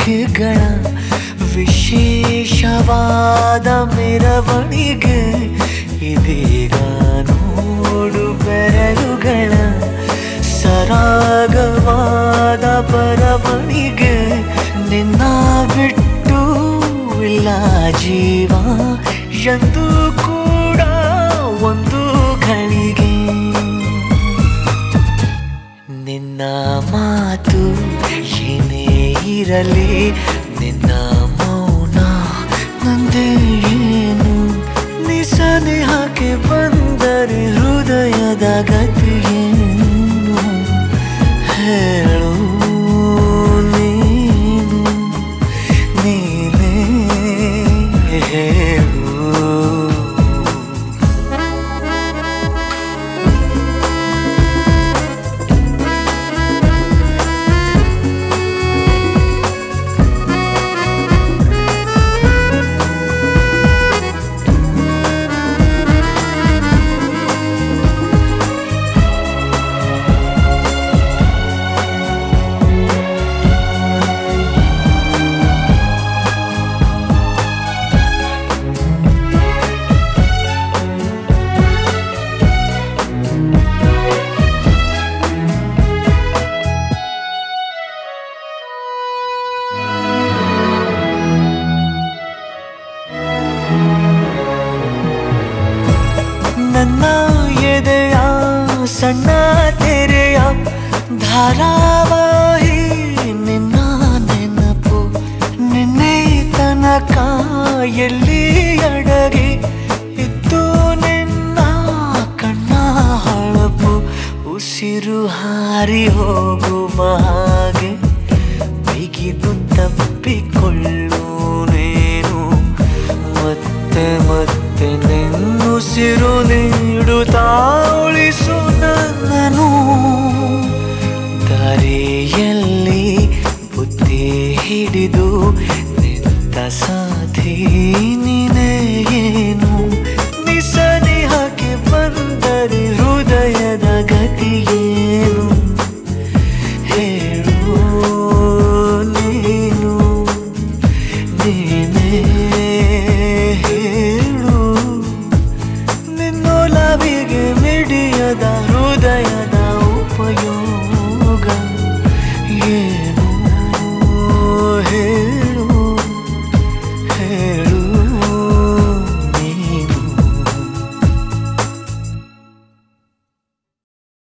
ಬಯಕೆಗಳ ವಿಶೇಷವಾದ ಮೆರವಣಿಗೆ ಇದೀಗ ನೋಡು ಬೆರಳುಗಳ ಸರಾಗವಾದ ಬರವಣಿಗೆ. ನಿನ್ನ ಬಿಟ್ಟು ಇಲ್ಲ ಜೀವ ಎಂದು ಕೂಡ ಒಂದು ಗಳಿಗೆ ನಿನ್ನ ಮಾತು ಏನೇ ಇರಲಿ ನನ್ನ ಎದೆಯ ಸಣ್ಣ ತೆರೆಯ ಧಾರಾವಾಹಿ, ನಿನ್ನ ನೆನಪು ನಿನ್ನೆ ತನಕ ಎಲ್ಲಿ ಅಡಗಿ ಇತ್ತು ನಿನ್ನ ಕಣ್ಣ ಹೊಳಪು, ಉಸಿರು ಹಾರಿ ಹೋಗುವ ಹಾಗೆ ಬಿಗಿದು ತಪ್ಪಿಕೊಳ್ಳು. ನೆನ್ನುಸಿರು ನೀಡುತ್ತಾ ಉಳಿಸು ನನ್ನನು ದಾರಿಯಲ್ಲಿ ಬುದ್ಧಿ ಹಿಡಿದು ನಿಂತ ಸಾಧಿ ನೀನೇ.